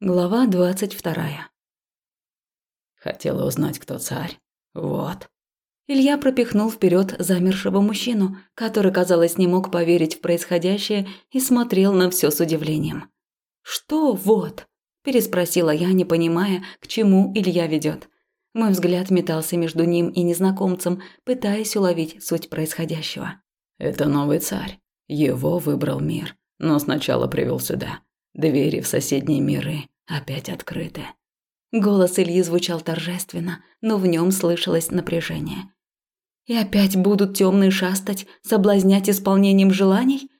Глава двадцать вторая. Хотела узнать, кто царь. Вот. Илья пропихнул вперед замершего мужчину, который, казалось, не мог поверить в происходящее и смотрел на все с удивлением. «Что вот?» – переспросила я, не понимая, к чему Илья ведет. Мой взгляд метался между ним и незнакомцем, пытаясь уловить суть происходящего. «Это новый царь. Его выбрал мир, но сначала привел сюда. Двери в соседние миры опять открыты. Голос Ильи звучал торжественно, но в нем слышалось напряжение. И опять будут темные шастать, соблазнять исполнением желаний?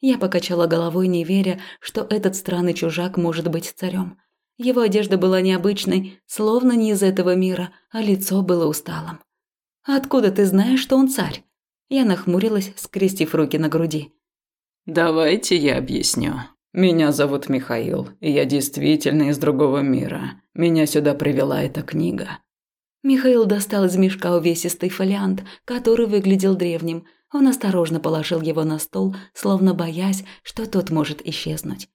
Я покачала головой, не веря, что этот странный чужак может быть царем. Его одежда была необычной, словно не из этого мира, а лицо было усталым. «Откуда ты знаешь, что он царь?» Я нахмурилась, скрестив руки на груди. «Давайте я объясню», меня зовут Михаил, и я действительно из другого мира. Меня сюда привела эта книга. Михаил достал из мешка увесистый фолиант, который выглядел древним. Он осторожно положил его на стол, словно боясь, что тот может исчезнуть.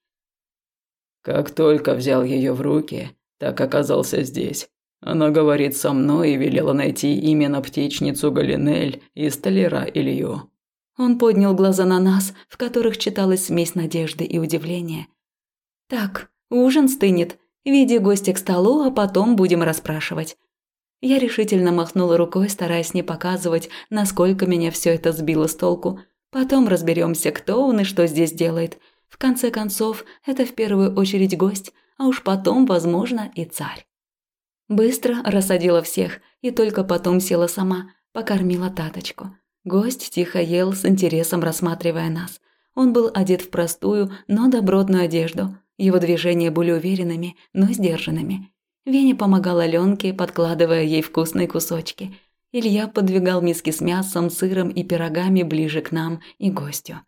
Как только взял ее в руки, так оказался здесь. Она говорит со мной и велела найти именно птичницу Галинель и столяра Илью. Он поднял глаза на нас, в которых читалась смесь надежды и удивления. «Так, ужин стынет. Веди гостя к столу, а потом будем расспрашивать». Я решительно махнула рукой, стараясь не показывать, насколько меня все это сбило с толку. Потом разберемся, кто он и что здесь делает. В конце концов, это в первую очередь гость, а уж потом, возможно, и царь. Быстро рассадила всех и только потом села сама, покормила таточку. Гость тихо ел, с интересом рассматривая нас. Он был одет в простую, но добротную одежду. Его движения были уверенными, но сдержанными. Веня помогала Ленке, подкладывая ей вкусные кусочки. Илья подвигал миски с мясом, сыром и пирогами ближе к нам и гостю.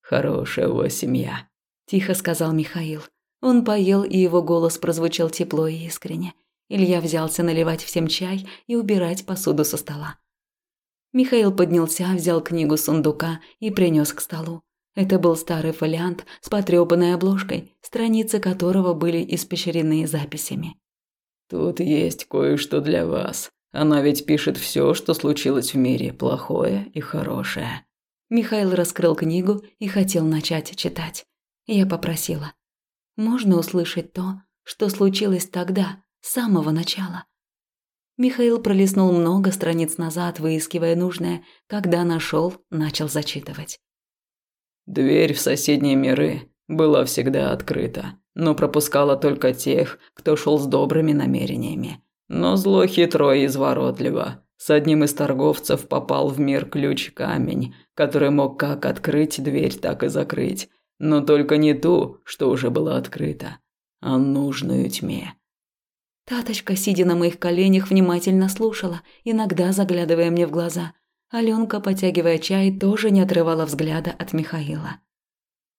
«Хорошая у вас семья», – тихо сказал Михаил. Он поел, и его голос прозвучал тепло и искренне. Илья взялся наливать всем чай и убирать посуду со стола. Михаил поднялся, взял книгу сундука и принес к столу. Это был старый фолиант с потрёпанной обложкой, страницы которого были испещрены записями. «Тут есть кое-что для вас. Она ведь пишет все, что случилось в мире, плохое и хорошее». Михаил раскрыл книгу и хотел начать читать. Я попросила. «Можно услышать то, что случилось тогда, с самого начала?» Михаил пролистнул много страниц назад, выискивая нужное. Когда нашел, начал зачитывать. Дверь в соседние миры была всегда открыта, но пропускала только тех, кто шел с добрыми намерениями. Но зло хитро и изворотливо. С одним из торговцев попал в мир ключ-камень, который мог как открыть дверь, так и закрыть. Но только не ту, что уже была открыта, а нужную тьме. Таточка, сидя на моих коленях, внимательно слушала, иногда заглядывая мне в глаза. Аленка, потягивая чай, тоже не отрывала взгляда от Михаила.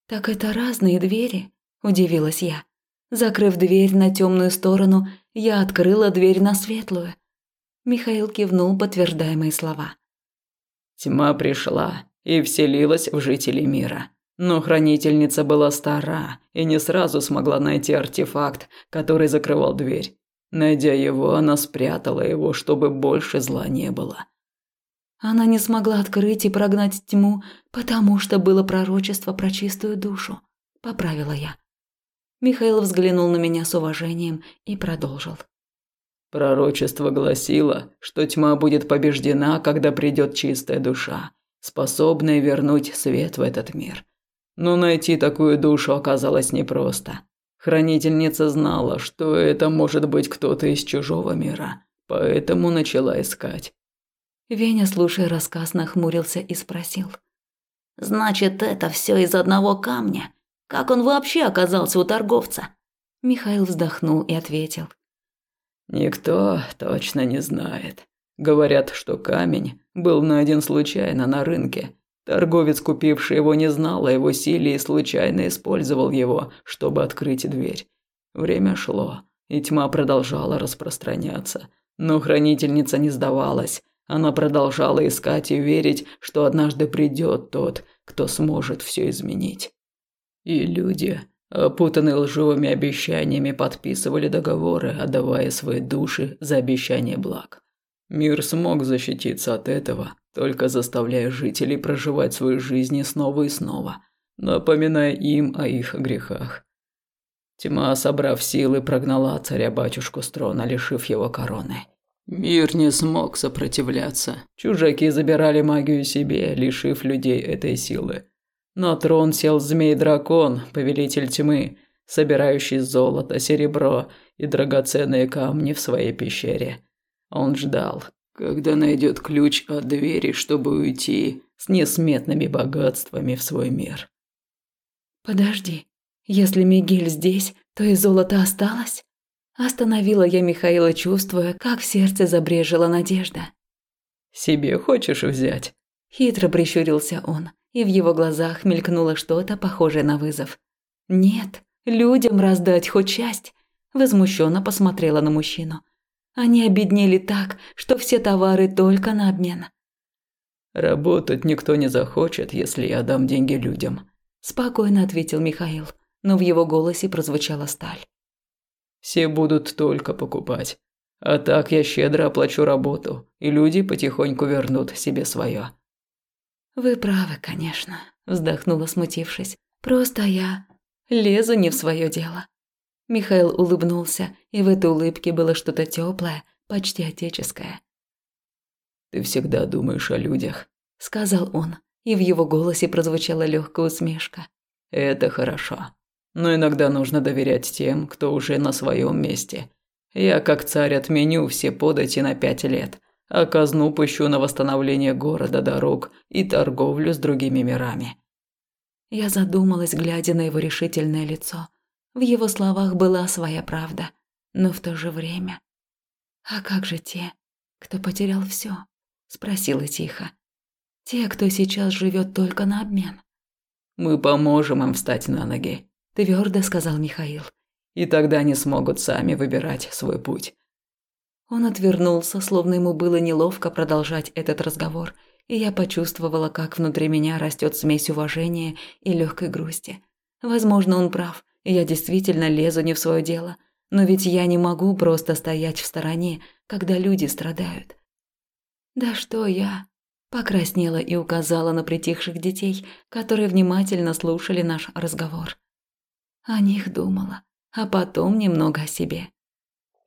«Так это разные двери?» – удивилась я. Закрыв дверь на темную сторону, я открыла дверь на светлую. Михаил кивнул, подтверждая мои слова. Тьма пришла и вселилась в жителей мира. Но хранительница была стара и не сразу смогла найти артефакт, который закрывал дверь. Найдя его, она спрятала его, чтобы больше зла не было. Она не смогла открыть и прогнать тьму, потому что было пророчество про чистую душу, поправила я. Михаил взглянул на меня с уважением и продолжил. Пророчество гласило, что тьма будет побеждена, когда придет чистая душа, способная вернуть свет в этот мир. Но найти такую душу оказалось непросто. Хранительница знала, что это может быть кто-то из чужого мира, поэтому начала искать. Веня, слушая рассказ, нахмурился и спросил. «Значит, это все из одного камня? Как он вообще оказался у торговца?» Михаил вздохнул и ответил. «Никто точно не знает. Говорят, что камень был найден случайно на рынке, Торговец, купивший его, не знал о его силе и случайно использовал его, чтобы открыть дверь. Время шло, и тьма продолжала распространяться. Но хранительница не сдавалась. Она продолжала искать и верить, что однажды придет тот, кто сможет все изменить. И люди опутанные лживыми обещаниями, подписывали договоры, отдавая свои души за обещание благ. Мир смог защититься от этого, только заставляя жителей проживать свои жизни снова и снова, напоминая им о их грехах. Тьма, собрав силы, прогнала царя-батюшку с трона, лишив его короны. Мир не смог сопротивляться. Чужаки забирали магию себе, лишив людей этой силы. На трон сел змей-дракон, повелитель тьмы, собирающий золото, серебро и драгоценные камни в своей пещере. Он ждал, когда найдет ключ от двери, чтобы уйти с несметными богатствами в свой мир. «Подожди, если Мигель здесь, то и золото осталось?» Остановила я Михаила, чувствуя, как в сердце забрежила надежда. «Себе хочешь взять?» Хитро прищурился он, и в его глазах мелькнуло что-то похожее на вызов. «Нет, людям раздать хоть часть!» Возмущенно посмотрела на мужчину. Они обеднели так, что все товары только на обмен. «Работать никто не захочет, если я дам деньги людям», – спокойно ответил Михаил, но в его голосе прозвучала сталь. «Все будут только покупать. А так я щедро оплачу работу, и люди потихоньку вернут себе свое». «Вы правы, конечно», – вздохнула, смутившись. «Просто я лезу не в свое дело». Михаил улыбнулся, и в этой улыбке было что-то теплое, почти отеческое. «Ты всегда думаешь о людях», – сказал он, и в его голосе прозвучала легкая усмешка. «Это хорошо. Но иногда нужно доверять тем, кто уже на своем месте. Я, как царь, отменю все подати на пять лет, а казну пущу на восстановление города, дорог и торговлю с другими мирами». Я задумалась, глядя на его решительное лицо – в его словах была своя правда, но в то же время... «А как же те, кто потерял все? спросила тихо. «Те, кто сейчас живет только на обмен?» «Мы поможем им встать на ноги», – твердо сказал Михаил. «И тогда они смогут сами выбирать свой путь». Он отвернулся, словно ему было неловко продолжать этот разговор, и я почувствовала, как внутри меня растет смесь уважения и легкой грусти. Возможно, он прав, я действительно лезу не в свое дело, но ведь я не могу просто стоять в стороне, когда люди страдают. Да что я? Покраснела и указала на притихших детей, которые внимательно слушали наш разговор. О них думала, а потом немного о себе.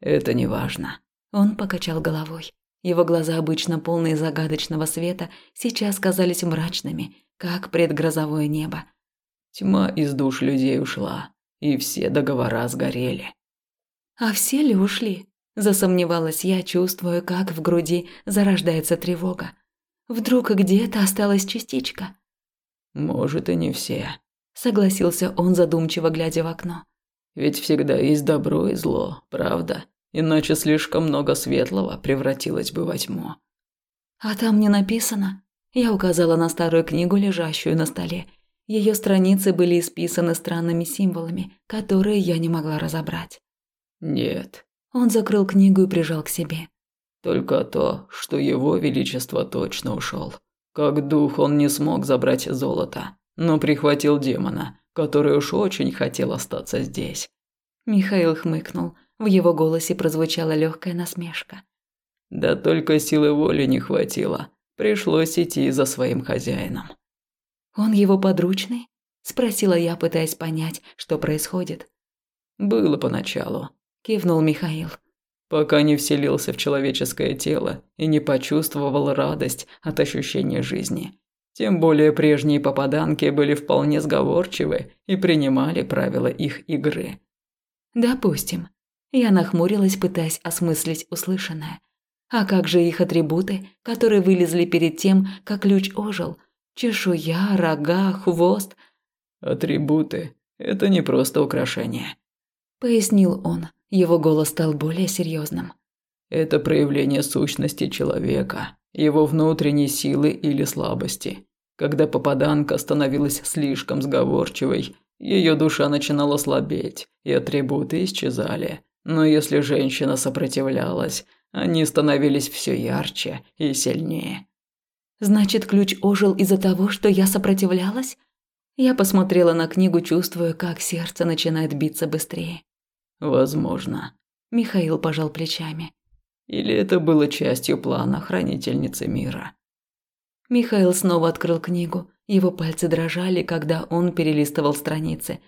Это не важно. Он покачал головой. Его глаза, обычно полные загадочного света, сейчас казались мрачными, как предгрозовое небо. Тьма из душ людей ушла и все договора сгорели. А все ли ушли? Засомневалась я, чувствуя, как в груди зарождается тревога. Вдруг где-то осталась частичка. Может, и не все. Согласился он, задумчиво глядя в окно. Ведь всегда есть добро и зло, правда? Иначе слишком много светлого превратилось бы во тьму. А там не написано. Я указала на старую книгу, лежащую на столе, ее страницы были исписаны странными символами, которые я не могла разобрать. «Нет». Он закрыл книгу и прижал к себе. «Только то, что его величество точно ушел. Как дух он не смог забрать золото, но прихватил демона, который уж очень хотел остаться здесь». Михаил хмыкнул. В его голосе прозвучала легкая насмешка. «Да только силы воли не хватило. Пришлось идти за своим хозяином». «Он его подручный?» – спросила я, пытаясь понять, что происходит. «Было поначалу», – кивнул Михаил. «Пока не вселился в человеческое тело и не почувствовал радость от ощущения жизни. Тем более прежние попаданки были вполне сговорчивы и принимали правила их игры». «Допустим». Я нахмурилась, пытаясь осмыслить услышанное. А как же их атрибуты, которые вылезли перед тем, как ключ ожил – Чешуя, рога, хвост. Атрибуты – это не просто украшения. Пояснил он. Его голос стал более серьезным. Это проявление сущности человека, его внутренней силы или слабости. Когда попаданка становилась слишком сговорчивой, ее душа начинала слабеть, и атрибуты исчезали. Но если женщина сопротивлялась, они становились все ярче и сильнее. Значит, ключ ожил из-за того, что я сопротивлялась? Я посмотрела на книгу, чувствуя, как сердце начинает биться быстрее. Возможно. Михаил пожал плечами. Или это было частью плана хранительницы мира. Михаил снова открыл книгу. Его пальцы дрожали, когда он перелистывал страницы.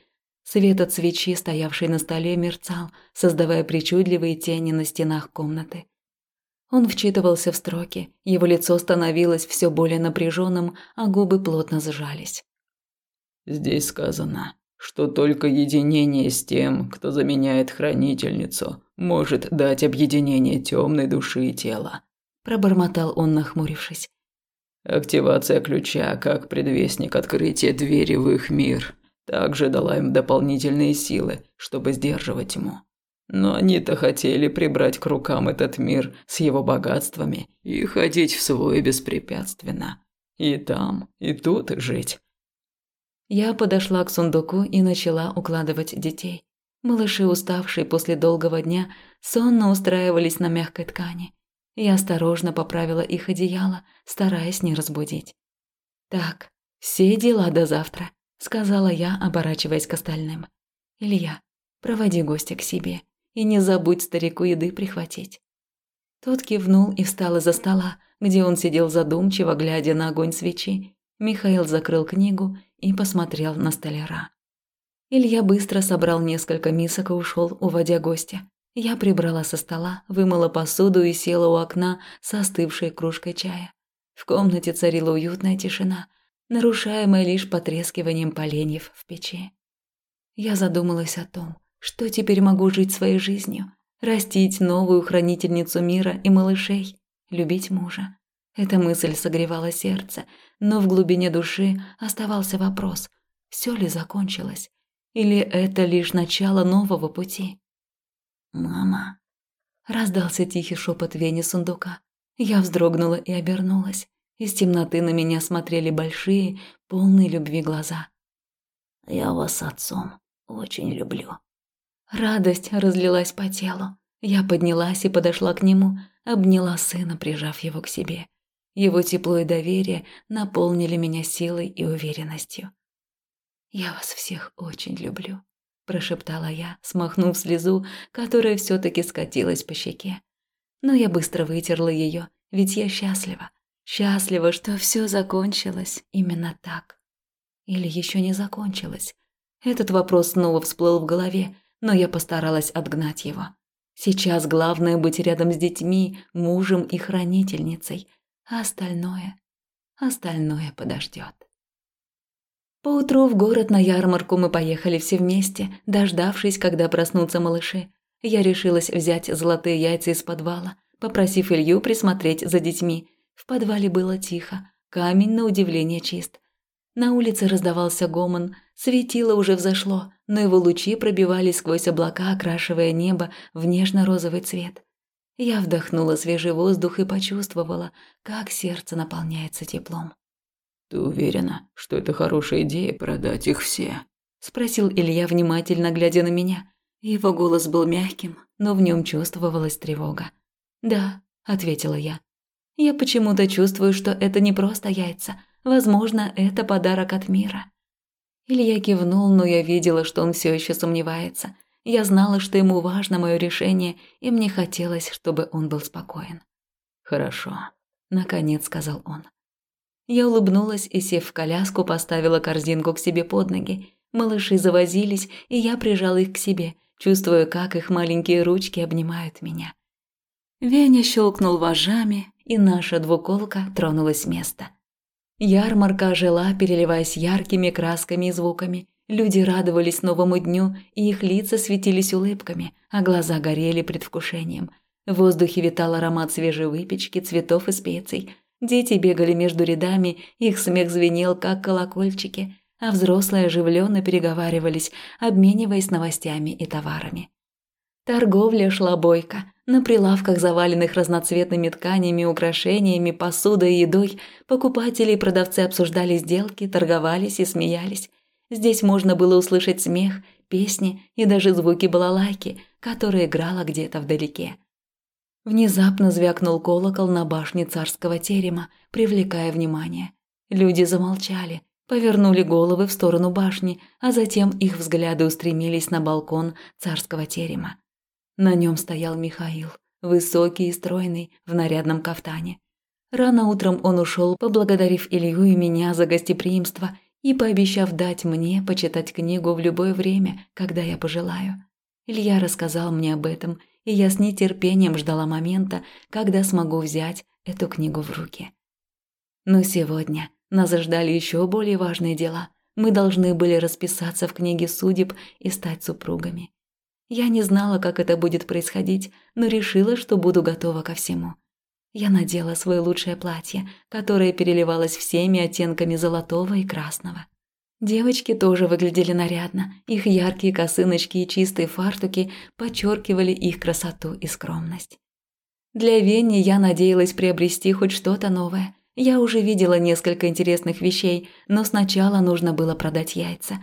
Свет от свечи, стоявшей на столе, мерцал, создавая причудливые тени на стенах комнаты. Он вчитывался в строки, его лицо становилось все более напряженным, а губы плотно сжались. Здесь сказано, что только единение с тем, кто заменяет хранительницу, может дать объединение темной души и тела. Пробормотал он, нахмурившись. Активация ключа как предвестник открытия двери в их мир также дала им дополнительные силы, чтобы сдерживать тьму. Но они-то хотели прибрать к рукам этот мир с его богатствами и ходить в свой беспрепятственно. И там, и тут жить. Я подошла к сундуку и начала укладывать детей. Малыши, уставшие после долгого дня, сонно устраивались на мягкой ткани. Я осторожно поправила их одеяло, стараясь не разбудить. «Так, все дела до завтра», – сказала я, оборачиваясь к остальным. «Илья, проводи гостя к себе и не забудь старику еды прихватить». Тот кивнул и встал из-за стола, где он сидел задумчиво, глядя на огонь свечи. Михаил закрыл книгу и посмотрел на столяра. Илья быстро собрал несколько мисок и ушел, уводя гостя. Я прибрала со стола, вымыла посуду и села у окна с остывшей кружкой чая. В комнате царила уютная тишина, нарушаемая лишь потрескиванием поленьев в печи. Я задумалась о том, что теперь могу жить своей жизнью, растить новую хранительницу мира и малышей, любить мужа. Эта мысль согревала сердце, но в глубине души оставался вопрос, все ли закончилось, или это лишь начало нового пути. «Мама!» – раздался тихий шепот Вени сундука. Я вздрогнула и обернулась. Из темноты на меня смотрели большие, полные любви глаза. «Я вас отцом очень люблю». Радость разлилась по телу. Я поднялась и подошла к нему, обняла сына, прижав его к себе. Его тепло и доверие наполнили меня силой и уверенностью. «Я вас всех очень люблю», – прошептала я, смахнув слезу, которая все таки скатилась по щеке. Но я быстро вытерла ее, ведь я счастлива. Счастлива, что все закончилось именно так. Или еще не закончилось. Этот вопрос снова всплыл в голове, но я постаралась отгнать его. Сейчас главное быть рядом с детьми, мужем и хранительницей – а остальное, остальное подождет. Поутру в город на ярмарку мы поехали все вместе, дождавшись, когда проснутся малыши. Я решилась взять золотые яйца из подвала, попросив Илью присмотреть за детьми. В подвале было тихо, камень на удивление чист. На улице раздавался гомон, светило уже взошло, но его лучи пробивались сквозь облака, окрашивая небо в нежно-розовый цвет. Я вдохнула свежий воздух и почувствовала, как сердце наполняется теплом. «Ты уверена, что это хорошая идея продать их все?» – спросил Илья, внимательно глядя на меня. Его голос был мягким, но в нем чувствовалась тревога. «Да», – ответила я. «Я почему-то чувствую, что это не просто яйца. Возможно, это подарок от мира». Илья кивнул, но я видела, что он все еще сомневается. Я знала, что ему важно мое решение, и мне хотелось, чтобы он был спокоен. «Хорошо», – наконец сказал он. Я улыбнулась и, сев в коляску, поставила корзинку к себе под ноги. Малыши завозились, и я прижала их к себе, чувствуя, как их маленькие ручки обнимают меня. Веня щелкнул вожжами, и наша двуколка тронулась с места. Ярмарка жила, переливаясь яркими красками и звуками. Люди радовались новому дню, и их лица светились улыбками, а глаза горели предвкушением. В воздухе витал аромат свежей выпечки, цветов и специй. Дети бегали между рядами, их смех звенел, как колокольчики, а взрослые оживленно переговаривались, обмениваясь новостями и товарами. Торговля шла бойко. На прилавках, заваленных разноцветными тканями, украшениями, посудой и едой, покупатели и продавцы обсуждали сделки, торговались и смеялись. Здесь можно было услышать смех, песни и даже звуки балалайки, которая играла где-то вдалеке. Внезапно звякнул колокол на башне царского терема, привлекая внимание. Люди замолчали, повернули головы в сторону башни, а затем их взгляды устремились на балкон царского терема. На нем стоял Михаил, высокий и стройный, в нарядном кафтане. Рано утром он ушел, поблагодарив Илью и меня за гостеприимство и пообещав дать мне почитать книгу в любое время, когда я пожелаю. Илья рассказал мне об этом, и я с нетерпением ждала момента, когда смогу взять эту книгу в руки. Но сегодня нас ждали еще более важные дела. Мы должны были расписаться в книге судеб и стать супругами. Я не знала, как это будет происходить, но решила, что буду готова ко всему. Я надела свое лучшее платье, которое переливалось всеми оттенками золотого и красного. Девочки тоже выглядели нарядно. Их яркие косыночки и чистые фартуки подчеркивали их красоту и скромность. Для Вени я надеялась приобрести хоть что-то новое. Я уже видела несколько интересных вещей, но сначала нужно было продать яйца.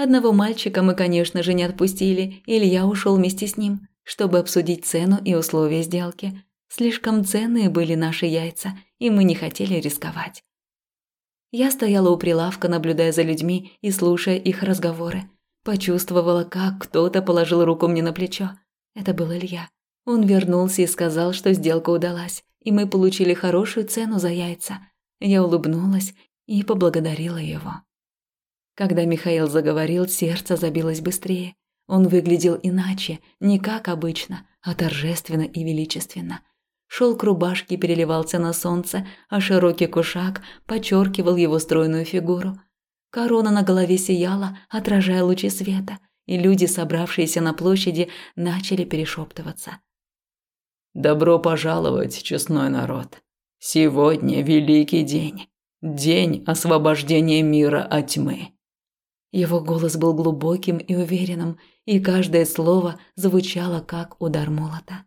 Одного мальчика мы, конечно же, не отпустили, Илья ушел вместе с ним, чтобы обсудить цену и условия сделки. Слишком ценные были наши яйца, и мы не хотели рисковать. Я стояла у прилавка, наблюдая за людьми и слушая их разговоры. Почувствовала, как кто-то положил руку мне на плечо. Это был Илья. Он вернулся и сказал, что сделка удалась, и мы получили хорошую цену за яйца. Я улыбнулась и поблагодарила его. Когда Михаил заговорил, сердце забилось быстрее. Он выглядел иначе, не как обычно, а торжественно и величественно. Шелк рубашки переливался на солнце, а широкий кушак подчеркивал его стройную фигуру. Корона на голове сияла, отражая лучи света, и люди, собравшиеся на площади, начали перешептываться. «Добро пожаловать, честной народ! Сегодня великий день, день освобождения мира от тьмы!» Его голос был глубоким и уверенным, и каждое слово звучало как удар молота.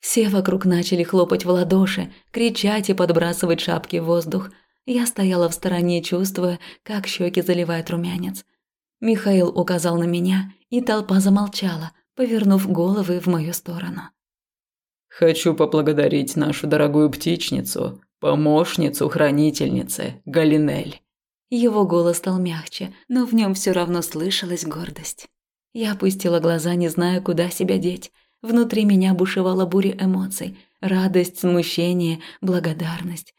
Все вокруг начали хлопать в ладоши, кричать и подбрасывать шапки в воздух. Я стояла в стороне, чувствуя, как щеки заливает румянец. Михаил указал на меня, и толпа замолчала, повернув головы в мою сторону. «Хочу поблагодарить нашу дорогую птичницу, помощницу хранительницы Галинель». Его голос стал мягче, но в нем все равно слышалась гордость. Я опустила глаза, не зная, куда себя деть. Внутри меня бушевала буря эмоций. Радость, смущение, благодарность.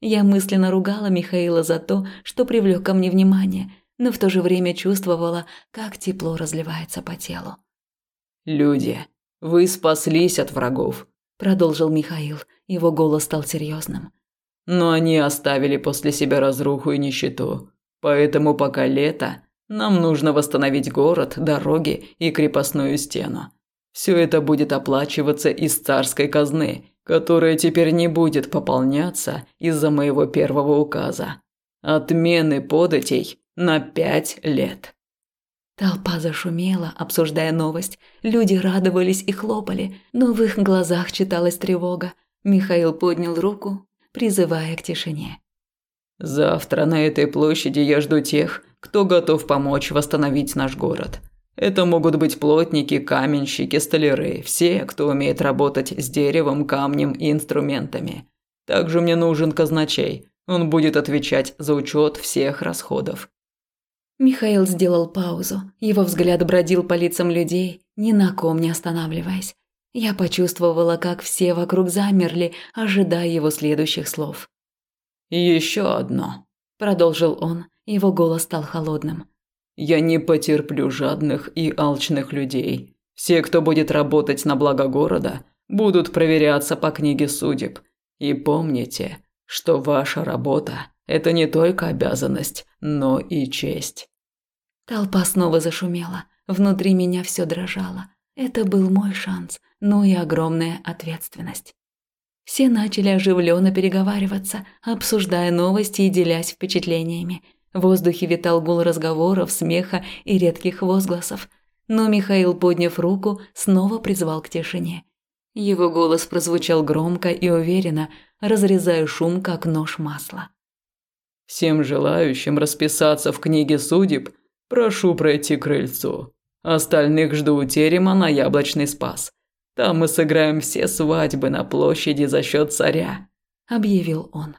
Я мысленно ругала Михаила за то, что привлек ко мне внимание, но в то же время чувствовала, как тепло разливается по телу. «Люди, вы спаслись от врагов», – продолжил Михаил. Его голос стал серьезным. «Но они оставили после себя разруху и нищету. Поэтому пока лето, нам нужно восстановить город, дороги и крепостную стену. Все это будет оплачиваться из царской казны, которая теперь не будет пополняться из-за моего первого указа. Отмены податей на пять лет. Толпа зашумела, обсуждая новость. Люди радовались и хлопали, но в их глазах читалась тревога. Михаил поднял руку, призывая к тишине. «Завтра на этой площади я жду тех, кто готов помочь восстановить наш город. Это могут быть плотники, каменщики, столяры, все, кто умеет работать с деревом, камнем и инструментами. Также мне нужен казначей. Он будет отвечать за учет всех расходов. Михаил сделал паузу. Его взгляд бродил по лицам людей, ни на ком не останавливаясь. Я почувствовала, как все вокруг замерли, ожидая его следующих слов. «Еще одно», – продолжил он. Его голос стал холодным. Я не потерплю жадных и алчных людей. Все, кто будет работать на благо города, будут проверяться по книге судеб. И помните, что ваша работа – это не только обязанность, но и честь». Толпа снова зашумела. Внутри меня все дрожало. Это был мой шанс, но и огромная ответственность. Все начали оживленно переговариваться, обсуждая новости и делясь впечатлениями – в воздухе витал гул разговоров, смеха и редких возгласов. Но Михаил, подняв руку, снова призвал к тишине. Его голос прозвучал громко и уверенно, разрезая шум, как нож масла. «Всем желающим расписаться в книге судеб, прошу пройти к крыльцу. Остальных жду у терема на Яблочный Спас. Там мы сыграем все свадьбы на площади за счет царя», – объявил он.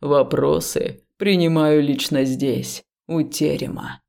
«Вопросы принимаю лично здесь, у терема.